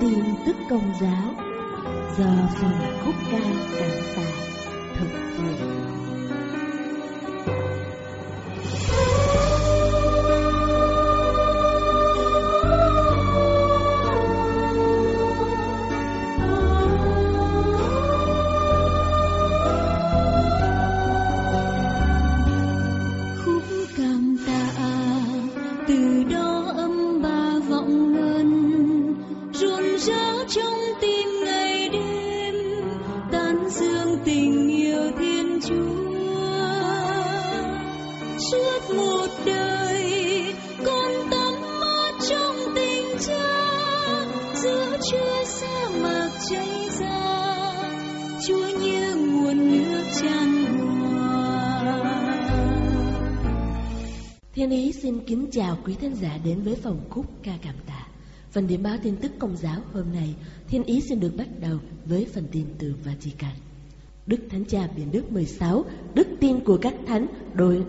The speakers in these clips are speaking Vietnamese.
tin tức công giáo do phần khúc ca cảm tạ thực hiện. Thiên Ý xin kính chào quý khán giả đến với phòng khúc ca cảm tạ. Phần điểm báo tin tức công giáo hôm nay, Thiên Ý xin được bắt đầu với phần tin từ Vatican. Đức Thánh Cha Biển Đức 16, đức tin của các thánh đổi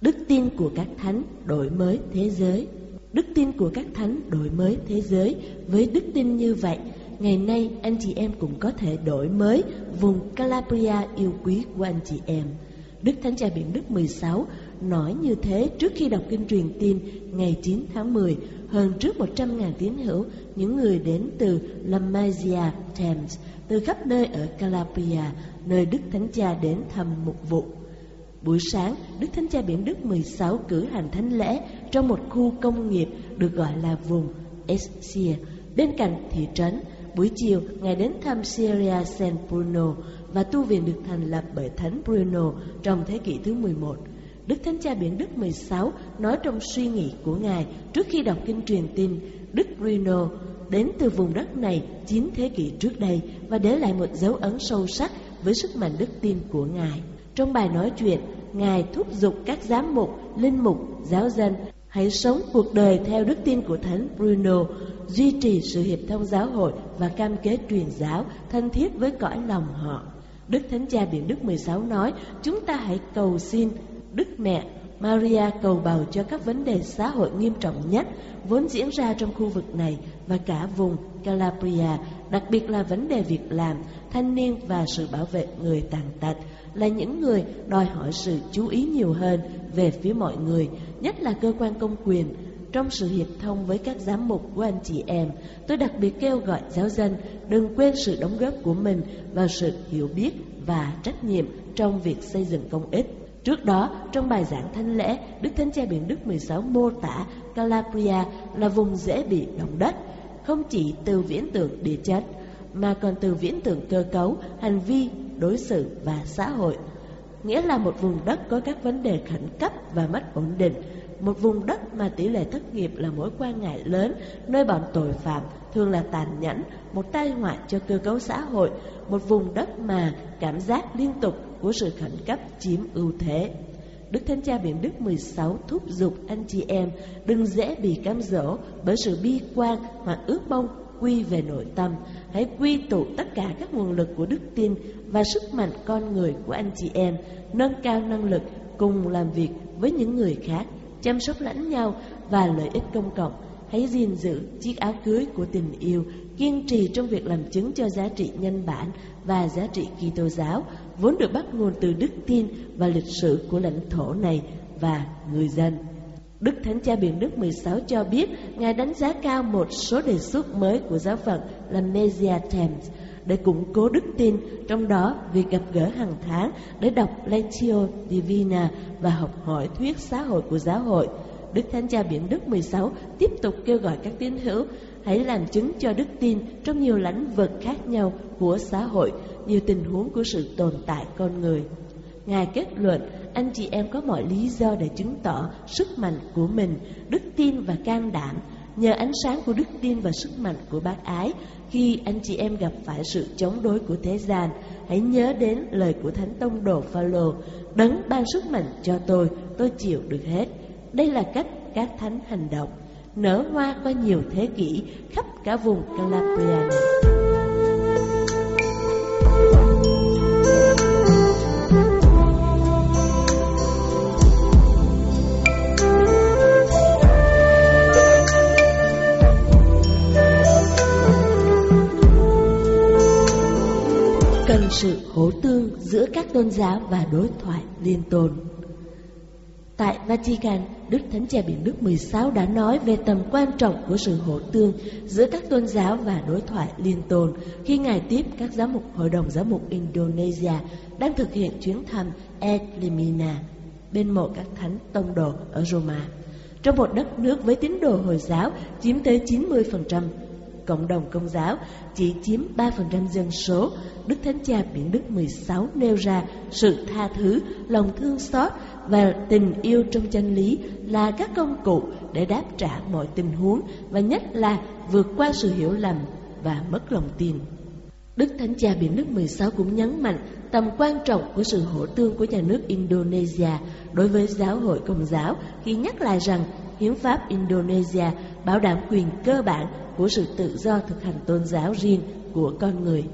đức tin của các thánh đổi mới thế giới. Đức tin của các thánh đổi mới thế giới với đức tin như vậy, ngày nay anh chị em cũng có thể đổi mới vùng Calabria yêu quý của anh chị em. Đức Thánh Cha Biển Đức 16 nói như thế trước khi đọc kinh truyền tin ngày 9 tháng 10 hơn trước 100.000 tín hữu, những người đến từ Lamasia, Thames, từ khắp nơi ở Calabria, nơi Đức Thánh Cha đến thăm mục vụ. Buổi sáng, Đức Thánh Cha Biển Đức 16 cử hành thánh lễ trong một khu công nghiệp được gọi là vùng Escia, bên cạnh thị trấn. Buổi chiều, Ngài đến thăm Syria San Bruno và tu viện được thành lập bởi Thánh Bruno trong thế kỷ thứ 11. Đức Thánh Cha Biển Đức 16 nói trong suy nghĩ của Ngài trước khi đọc kinh truyền tin Đức Bruno đến từ vùng đất này 9 thế kỷ trước đây và để lại một dấu ấn sâu sắc với sức mạnh đức tin của Ngài. Trong bài nói chuyện, Ngài thúc giục các giám mục, linh mục, giáo dân hãy sống cuộc đời theo đức tin của Thánh Bruno, duy trì sự hiệp thông giáo hội và cam kết truyền giáo thân thiết với cõi lòng họ. Đức Thánh Cha Biển Đức 16 nói, chúng ta hãy cầu xin Đức Mẹ Maria cầu bầu cho các vấn đề xã hội nghiêm trọng nhất vốn diễn ra trong khu vực này và cả vùng Calabria, đặc biệt là vấn đề việc làm, thanh niên và sự bảo vệ người tàn tật là những người đòi hỏi sự chú ý nhiều hơn về phía mọi người, nhất là cơ quan công quyền. Trong sự hiệp thông với các giám mục của anh chị em, tôi đặc biệt kêu gọi giáo dân đừng quên sự đóng góp của mình vào sự hiểu biết và trách nhiệm trong việc xây dựng công ích. Trước đó, trong bài giảng thánh lễ, Đức Thánh Cha Biển Đức 16 mô tả Calabria là vùng dễ bị động đất, không chỉ từ viễn tượng địa chất, mà còn từ viễn tượng cơ cấu, hành vi, đối xử và xã hội. Nghĩa là một vùng đất có các vấn đề khẩn cấp và mất ổn định, một vùng đất mà tỷ lệ thất nghiệp là mối quan ngại lớn, nơi bọn tội phạm thường là tàn nhẫn, một tai họa cho cơ cấu xã hội, một vùng đất mà cảm giác liên tục của sự khẩn cấp chiếm ưu thế. Đức Thánh Cha Biển Đức 16 thúc giục anh chị em đừng dễ bị cám dỗ bởi sự bi quan hoặc ước mong quy về nội tâm. Hãy quy tụ tất cả các nguồn lực của đức tin và sức mạnh con người của anh chị em, nâng cao năng lực cùng làm việc với những người khác, chăm sóc lẫn nhau và lợi ích công cộng. Hãy gìn giữ chiếc áo cưới của tình yêu, kiên trì trong việc làm chứng cho giá trị nhân bản và giá trị Kitô giáo, vốn được bắt nguồn từ đức tin và lịch sử của lãnh thổ này và người dân. Đức Thánh Cha Biển Đức 16 cho biết Ngài đánh giá cao một số đề xuất mới của giáo phận là Mesia Thames để củng cố đức tin, trong đó việc gặp gỡ hàng tháng để đọc Lectio Divina và học hỏi thuyết xã hội của giáo hội. Đức Thánh Cha Biển Đức 16 tiếp tục kêu gọi các tín hữu hãy làm chứng cho đức tin trong nhiều lĩnh vực khác nhau của xã hội, nhiều tình huống của sự tồn tại con người. Ngài kết luận, anh chị em có mọi lý do để chứng tỏ sức mạnh của mình, đức tin và can đảm. Nhờ ánh sáng của đức tin và sức mạnh của bác ái, khi anh chị em gặp phải sự chống đối của thế gian, hãy nhớ đến lời của Thánh Tông Đồ Phaolô, đấng ban sức mạnh cho tôi, tôi chịu được hết. Đây là cách các thánh hành động, nở hoa qua nhiều thế kỷ khắp cả vùng Calabria cần sự hỗ tương giữa các tôn giáo và đối thoại liên tồn Tại Vatican, Đức Thánh Cha Biển Đức 16 đã nói về tầm quan trọng của sự hỗ tương giữa các tôn giáo và đối thoại liên tôn khi Ngài tiếp các giám mục Hội đồng Giám mục Indonesia đang thực hiện chuyến thăm Edlimina bên mộ các thánh tông đồ ở Roma. Trong một đất nước với tín đồ Hồi giáo chiếm tới 90%, cộng đồng công giáo chỉ chiếm 3% dân số, Đức Thánh Cha Biển Đức 16 nêu ra sự tha thứ, lòng thương xót và tình yêu trong chân lý là các công cụ để đáp trả mọi tình huống và nhất là vượt qua sự hiểu lầm và mất lòng tin. Đức Thánh Cha Biển Đức 16 cũng nhấn mạnh tầm quan trọng của sự hỗ tương của nhà nước Indonesia đối với giáo hội công giáo khi nhắc lại rằng hiến pháp Indonesia bảo đảm quyền cơ bản của sự tự do thực hành tôn giáo riêng của con người.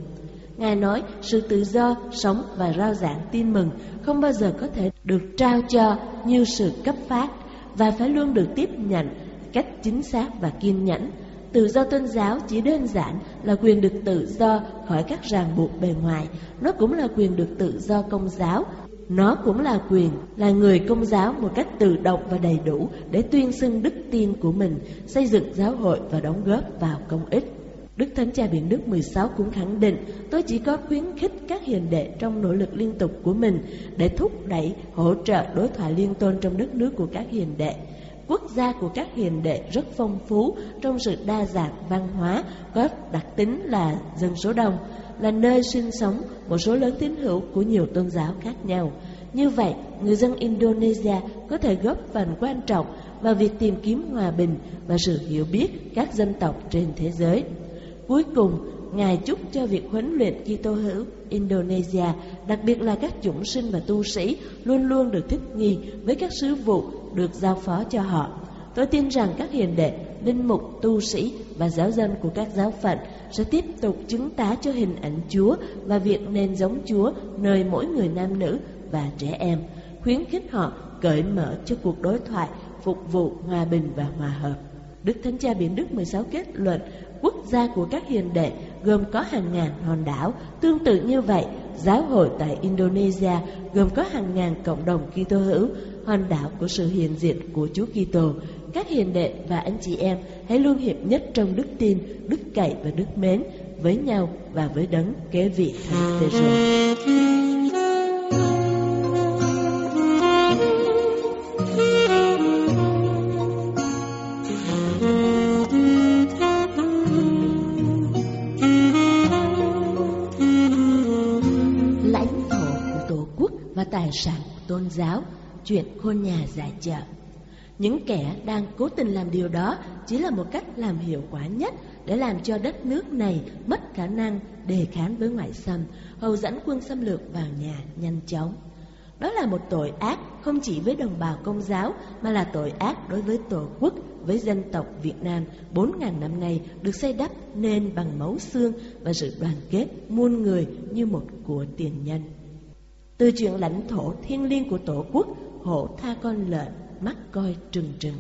Ngài nói sự tự do, sống và rao giảng tin mừng không bao giờ có thể được trao cho như sự cấp phát và phải luôn được tiếp nhận cách chính xác và kiên nhẫn. Tự do tôn giáo chỉ đơn giản là quyền được tự do khỏi các ràng buộc bề ngoài, nó cũng là quyền được tự do công giáo, nó cũng là quyền là người công giáo một cách tự động và đầy đủ để tuyên xưng đức tin của mình, xây dựng giáo hội và đóng góp vào công ích. Đức Thánh Cha Biển Đức 16 cũng khẳng định tôi chỉ có khuyến khích các hiền đệ trong nỗ lực liên tục của mình để thúc đẩy, hỗ trợ đối thoại liên tôn trong đất nước của các hiền đệ. Quốc gia của các hiền đệ rất phong phú trong sự đa dạng văn hóa, có đặc tính là dân số đông, là nơi sinh sống một số lớn tín hữu của nhiều tôn giáo khác nhau. Như vậy, người dân Indonesia có thể góp phần quan trọng vào việc tìm kiếm hòa bình và sự hiểu biết các dân tộc trên thế giới. Cuối cùng, Ngài chúc cho việc huấn luyện Kitô hữu Indonesia, đặc biệt là các chủng sinh và tu sĩ, luôn luôn được thích nghi với các sứ vụ được giao phó cho họ. Tôi tin rằng các hiền đệ, linh mục, tu sĩ và giáo dân của các giáo phận sẽ tiếp tục chứng tá cho hình ảnh Chúa và việc nên giống Chúa nơi mỗi người nam nữ và trẻ em, khuyến khích họ cởi mở cho cuộc đối thoại, phục vụ hòa bình và hòa hợp. Đức Thánh Cha Biển Đức 16 kết luận quốc gia của các hiền đệ gồm có hàng ngàn hòn đảo. Tương tự như vậy, giáo hội tại Indonesia gồm có hàng ngàn cộng đồng Kitô hữu, hòn đảo của sự hiện diện của Chúa Kitô. Các hiền đệ và anh chị em hãy luôn hiệp nhất trong đức tin, đức cậy và đức mến với nhau và với đấng kế vị Thánh Phêrô. tài sản của tôn giáo, chuyện khôn nhà giải chợ. Những kẻ đang cố tình làm điều đó chỉ là một cách làm hiệu quả nhất để làm cho đất nước này mất khả năng đề kháng với ngoại xâm, hầu dẫn quân xâm lược vào nhà nhanh chóng. Đó là một tội ác không chỉ với đồng bào công giáo mà là tội ác đối với tổ quốc, với dân tộc Việt Nam 4.000 năm nay được xây đắp nên bằng máu xương và sự đoàn kết muôn người như một của tiền nhân. Từ chuyện lãnh thổ thiên liêng của tổ quốc, hổ tha con lợn, mắt coi trừng trừng.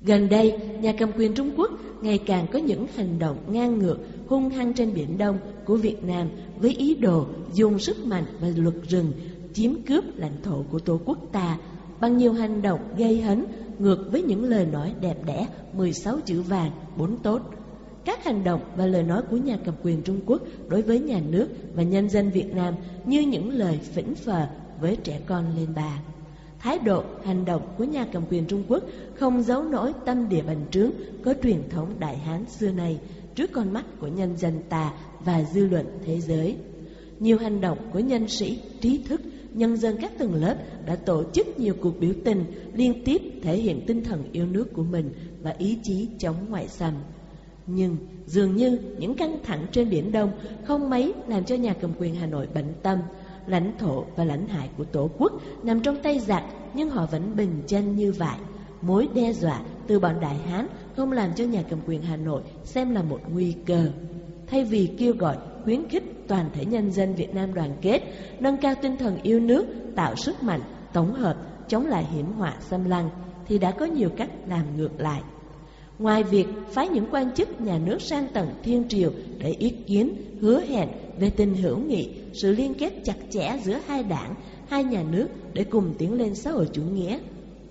Gần đây, nhà cầm quyền Trung Quốc ngày càng có những hành động ngang ngược, hung hăng trên Biển Đông của Việt Nam với ý đồ dùng sức mạnh và luật rừng chiếm cướp lãnh thổ của Tổ quốc ta bằng nhiều hành động gây hấn ngược với những lời nói đẹp đẽ 16 chữ vàng, bốn tốt các hành động và lời nói của nhà cầm quyền Trung Quốc đối với nhà nước và nhân dân Việt Nam như những lời phỉnh phờ với trẻ con lên bàn. Thái độ, hành động của nhà cầm quyền Trung Quốc không giấu nổi tâm địa bành trướng có truyền thống đại hán xưa này trước con mắt của nhân dân ta và dư luận thế giới. Nhiều hành động của nhân sĩ, trí thức, nhân dân các tầng lớp đã tổ chức nhiều cuộc biểu tình liên tiếp thể hiện tinh thần yêu nước của mình và ý chí chống ngoại xâm. Nhưng dường như những căng thẳng trên Biển Đông không mấy làm cho nhà cầm quyền Hà Nội bận tâm. Lãnh thổ và lãnh hải của Tổ quốc nằm trong tay giặc nhưng họ vẫn bình chân như vậy. Mối đe dọa từ bọn Đại Hán không làm cho nhà cầm quyền Hà Nội xem là một nguy cơ. Thay vì kêu gọi khuyến khích toàn thể nhân dân Việt Nam đoàn kết, nâng cao tinh thần yêu nước, tạo sức mạnh, tổng hợp, chống lại hiểm họa xâm lăng, thì đã có nhiều cách làm ngược lại. Ngoài việc phái những quan chức nhà nước sang tận thiên triều để ý kiến, hứa hẹn về tình hữu nghị, sự liên kết chặt chẽ giữa hai đảng, hai nhà nước để cùng tiến lên xã hội chủ nghĩa.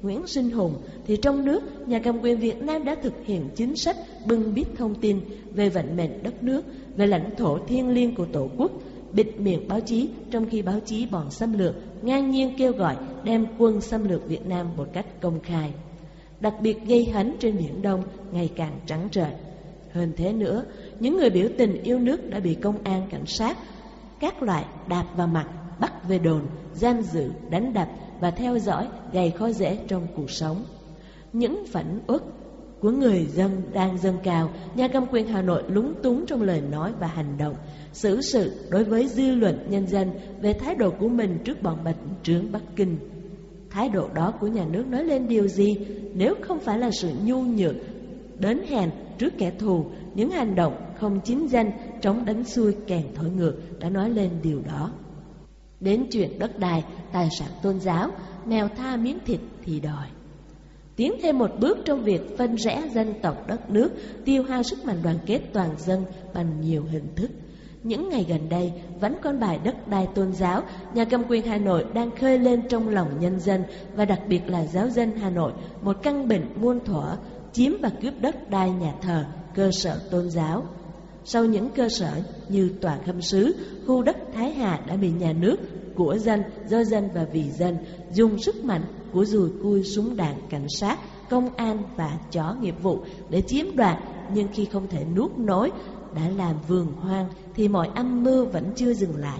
Nguyễn Sinh Hùng thì trong nước, nhà cầm quyền Việt Nam đã thực hiện chính sách bưng bít thông tin về vận mệnh đất nước, về lãnh thổ thiêng liêng của Tổ quốc, bịt miệng báo chí trong khi báo chí bọn xâm lược ngang nhiên kêu gọi đem quân xâm lược Việt Nam một cách công khai. Đặc biệt gây hấn trên Biển Đông ngày càng trắng trợn. Hơn thế nữa, những người biểu tình yêu nước đã bị công an cảnh sát các loại đạp vào mặt, bắt về đồn, giam giữ, đánh đập và theo dõi gây khó dễ trong cuộc sống. Những phản uất của người dân đang dâng cao, nhà cầm quyền Hà Nội lúng túng trong lời nói và hành động, xử sự đối với dư luận nhân dân về thái độ của mình trước bọn bạch trướng Bắc Kinh. Thái độ đó của nhà nước nói lên điều gì nếu không phải là sự nhu nhược, đến hèn trước kẻ thù, những hành động không chính danh, chống đánh xuôi kèn thổi ngược đã nói lên điều đó. Đến chuyện đất đai, tài sản tôn giáo, mèo tha miếng thịt thì đòi. Tiến thêm một bước trong việc phân rẽ dân tộc đất nước, tiêu hao sức mạnh đoàn kết toàn dân bằng nhiều hình thức. Những ngày gần đây, vẫn con bài đất đai tôn giáo, nhà cầm quyền Hà Nội đang khơi lên trong lòng nhân dân và đặc biệt là giáo dân Hà Nội một căn bệnh muôn thuở, chiếm và cướp đất đai nhà thờ, cơ sở tôn giáo. Sau những cơ sở như Tòa Khâm Sứ, khu đất Thái Hà đã bị nhà nước, của dân, do dân và vì dân dùng sức mạnh của dùi cui súng đạn cảnh sát, công an và chó nghiệp vụ để chiếm đoạt nhưng khi không thể nuốt nổi đã làm vườn hoang thì mọi âm mưu vẫn chưa dừng lại.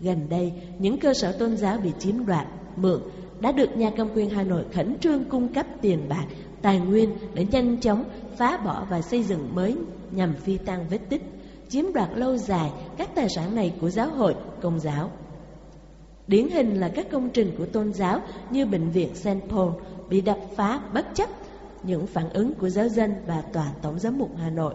Gần đây, những cơ sở tôn giáo bị chiếm đoạt, mượn đã được nhà cầm quyền Hà Nội khẩn trương cung cấp tiền bạc, tài nguyên để nhanh chóng phá bỏ và xây dựng mới nhằm phi tăng vết tích, chiếm đoạt lâu dài các tài sản này của giáo hội, công giáo. Điển hình là các công trình của tôn giáo như bệnh viện St. Paul bị đập phá bất chấp những phản ứng của giáo dân và tòa tổng giám mục Hà Nội.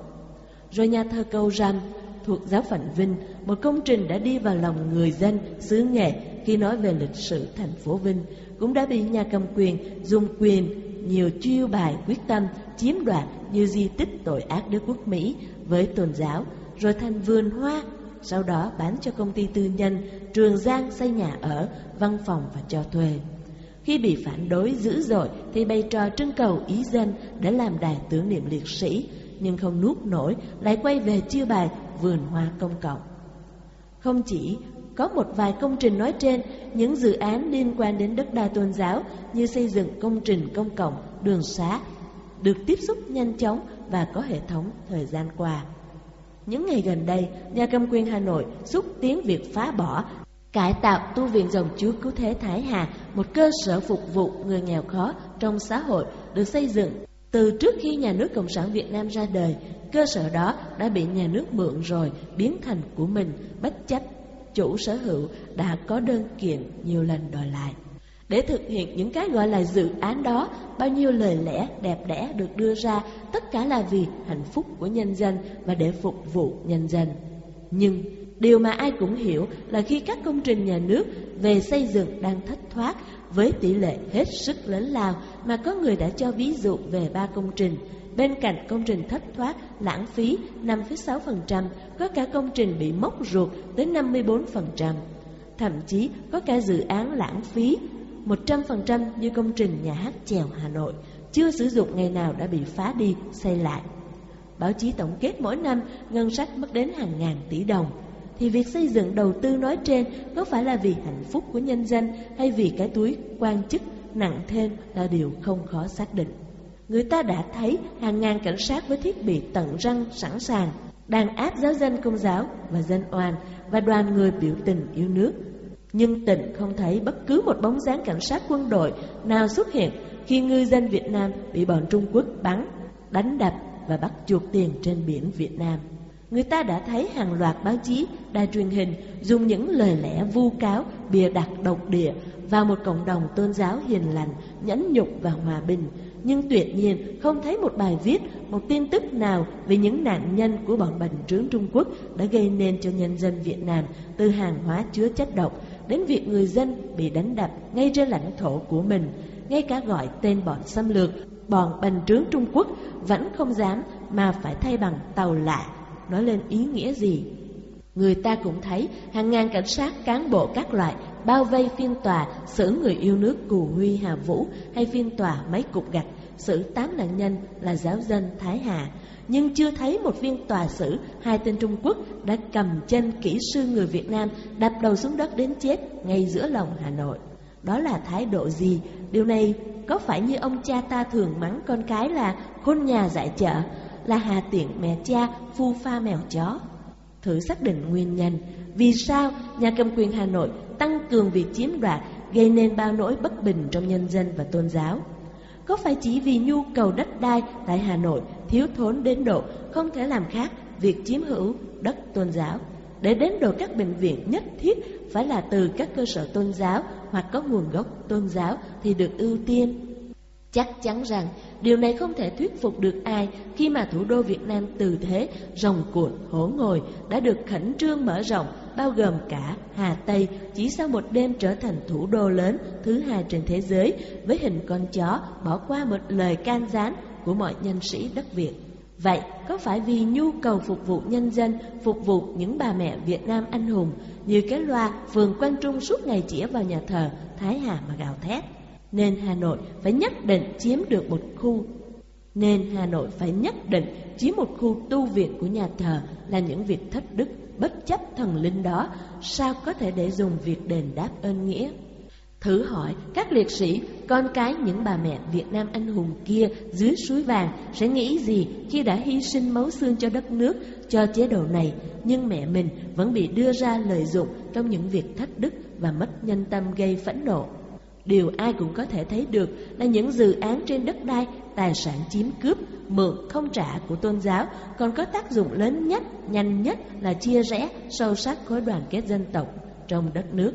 Rồi nhà thờ cầu Ram thuộc giáo phận Vinh, một công trình đã đi vào lòng người dân xứ nghệ khi nói về lịch sử thành phố Vinh, cũng đã bị nhà cầm quyền dùng quyền nhiều chiêu bài quyết tâm chiếm đoạt như di tích tội ác đế quốc Mỹ với tôn giáo, rồi thành vườn hoa sau đó bán cho công ty tư nhân Trường Giang xây nhà ở, văn phòng và cho thuê. Khi bị phản đối dữ dội thì bày trò trưng cầu ý dân để làm đài tưởng niệm liệt sĩ, nhưng không nuốt nổi lại quay về chiêu bài vườn hoa công cộng. Không chỉ có một vài công trình nói trên, những dự án liên quan đến đất đai tôn giáo như xây dựng công trình công cộng, đường xá được tiếp xúc nhanh chóng và có hệ thống thời gian qua. Những ngày gần đây, nhà cầm quyền Hà Nội xúc tiến việc phá bỏ, cải tạo tu viện dòng Chúa Cứu Thế Thái Hà, một cơ sở phục vụ người nghèo khó trong xã hội được xây dựng từ trước khi nhà nước Cộng sản Việt Nam ra đời. Cơ sở đó đã bị nhà nước mượn rồi biến thành của mình bất chấp chủ sở hữu đã có đơn kiện nhiều lần đòi lại. Để thực hiện những cái gọi là dự án đó, bao nhiêu lời lẽ đẹp đẽ được đưa ra, tất cả là vì hạnh phúc của nhân dân và để phục vụ nhân dân. Nhưng điều mà ai cũng hiểu là khi các công trình nhà nước về xây dựng đang thất thoát với tỷ lệ hết sức lớn lao mà có người đã cho ví dụ về ba công trình. Bên cạnh công trình thất thoát, lãng phí 5,6%, có cả công trình bị móc ruột tới 54%. Thậm chí có cả dự án lãng phí 100% như công trình nhà hát chèo Hà Nội, chưa sử dụng ngày nào đã bị phá đi, xây lại. Báo chí tổng kết mỗi năm ngân sách mất đến hàng ngàn tỷ đồng. Thì việc xây dựng đầu tư nói trên có phải là vì hạnh phúc của nhân dân hay vì cái túi quan chức nặng thêm là điều không khó xác định. Người ta đã thấy hàng ngàn cảnh sát với thiết bị tận răng sẵn sàng đang áp giáo dân công giáo và dân oan và đoàn người biểu tình yêu nước nhưng tỉnh không thấy bất cứ một bóng dáng cảnh sát quân đội nào xuất hiện khi ngư dân Việt Nam bị bọn Trung Quốc bắn, đánh đập và bắt chuột tiền trên biển Việt Nam. Người ta đã thấy hàng loạt báo chí, đài truyền hình dùng những lời lẽ vu cáo, bịa đặt độc địa vào một cộng đồng tôn giáo hiền lành, nhẫn nhục và hòa bình. Nhưng tuyệt nhiên không thấy một bài viết, một tin tức nào về những nạn nhân của bọn bành trướng Trung Quốc đã gây nên cho nhân dân Việt Nam từ hàng hóa chứa chất độc đến việc người dân bị đánh đập ngay trên lãnh thổ của mình, ngay cả gọi tên bọn xâm lược, bọn bành trướng Trung Quốc vẫn không dám mà phải thay bằng tàu lạ. Nói lên ý nghĩa gì? Người ta cũng thấy hàng ngàn cảnh sát cán bộ các loại bao vây phiên tòa xử người yêu nước Cù Huy Hà Vũ hay phiên tòa mấy cục gạch xử tám nạn nhân là giáo dân Thái Hà. Nhưng chưa thấy một phiên tòa xử hai tên Trung Quốc đã cầm chân kỹ sư người Việt Nam đập đầu xuống đất đến chết ngay giữa lòng Hà Nội. Đó là thái độ gì? Điều này có phải như ông cha ta thường mắng con cái là khôn nhà dạy chợ, là hà tiện mẹ cha, phu pha mèo chó? Thử xác định nguyên nhân, vì sao nhà cầm quyền Hà Nội tăng cường việc chiếm đoạt, gây nên bao nỗi bất bình trong nhân dân và tôn giáo? Có phải chỉ vì nhu cầu đất đai tại Hà Nội thiếu thốn đến độ không thể làm khác việc chiếm hữu đất tôn giáo? Để đến độ các bệnh viện nhất thiết phải là từ các cơ sở tôn giáo hoặc có nguồn gốc tôn giáo thì được ưu tiên. Chắc chắn rằng điều này không thể thuyết phục được ai khi mà thủ đô Việt Nam từ thế rồng cuộn hổ ngồi đã được khẩn trương mở rộng bao gồm cả Hà Tây chỉ sau một đêm trở thành thủ đô lớn thứ hai trên thế giới với hình con chó bỏ qua một lời can gián của mọi nhân sĩ đất Việt. Vậy có phải vì nhu cầu phục vụ nhân dân, phục vụ những bà mẹ Việt Nam anh hùng như cái loa phường Quang Trung suốt ngày chĩa vào nhà thờ Thái Hà mà gào thét? Nên Hà Nội phải nhất định chiếm được một khu. Nên Hà Nội phải nhất định chiếm một khu tu viện của nhà thờ là những việc thất đức bất chấp thần linh đó. Sao có thể để dùng việc đền đáp ơn nghĩa? Thử hỏi các liệt sĩ, con cái những bà mẹ Việt Nam anh hùng kia dưới suối vàng sẽ nghĩ gì khi đã hy sinh máu xương cho đất nước, cho chế độ này, nhưng mẹ mình vẫn bị đưa ra lợi dụng trong những việc thất đức và mất nhân tâm gây phẫn nộ. Điều ai cũng có thể thấy được là những dự án trên đất đai, tài sản chiếm cướp, mượn không trả của tôn giáo còn có tác dụng lớn nhất, nhanh nhất là chia rẽ, sâu sắc khối đoàn kết dân tộc trong đất nước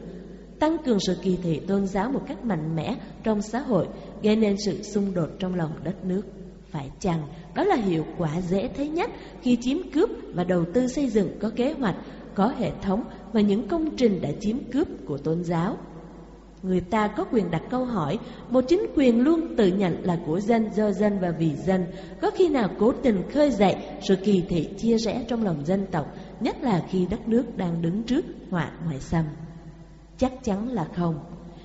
tăng cường sự kỳ thị tôn giáo một cách mạnh mẽ trong xã hội, gây nên sự xung đột trong lòng đất nước. Phải chăng đó là hiệu quả dễ thấy nhất khi chiếm cướp và đầu tư xây dựng có kế hoạch, có hệ thống và những công trình đã chiếm cướp của tôn giáo? Người ta có quyền đặt câu hỏi, một chính quyền luôn tự nhận là của dân, do dân và vì dân, có khi nào cố tình khơi dậy sự kỳ thị chia rẽ trong lòng dân tộc, nhất là khi đất nước đang đứng trước họa ngoại xâm. Chắc chắn là không.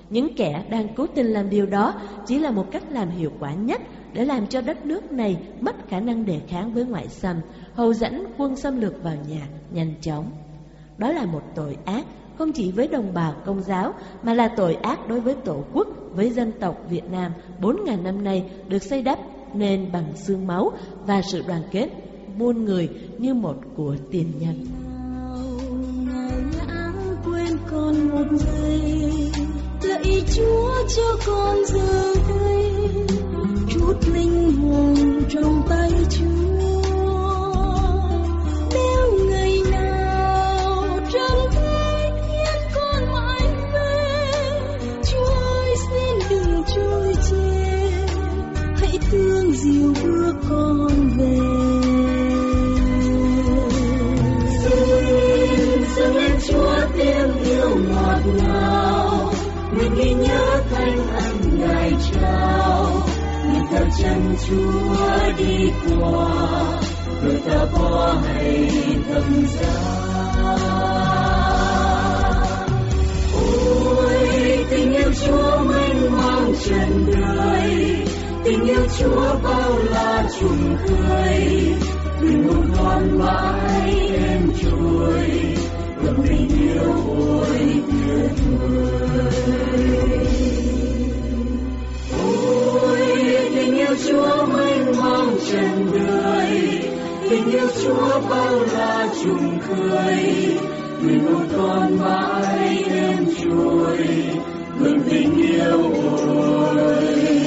Những kẻ đang cố tình làm điều đó chỉ là một cách làm hiệu quả nhất để làm cho đất nước này mất khả năng đề kháng với ngoại xâm, hầu dẫn quân xâm lược vào nhà nhanh chóng. Đó là một tội ác không chỉ với đồng bào công giáo mà là tội ác đối với tổ quốc, với dân tộc Việt Nam. 4.000 năm nay được xây đắp nên bằng xương máu và sự đoàn kết muôn người như một của tiền nhân. Con một giây lạy chúa cho con giờ đây chút linh hồn trong tay chúa chúa bao la trùng khơi đừng một con mãi em trôi ngập tình yêu ôi tuyệt vời ôi, tình yêu chúa mênh mang trần đời tình yêu chúa bao la trùng khơi người một con mãi em trôi ngập tình yêu ôi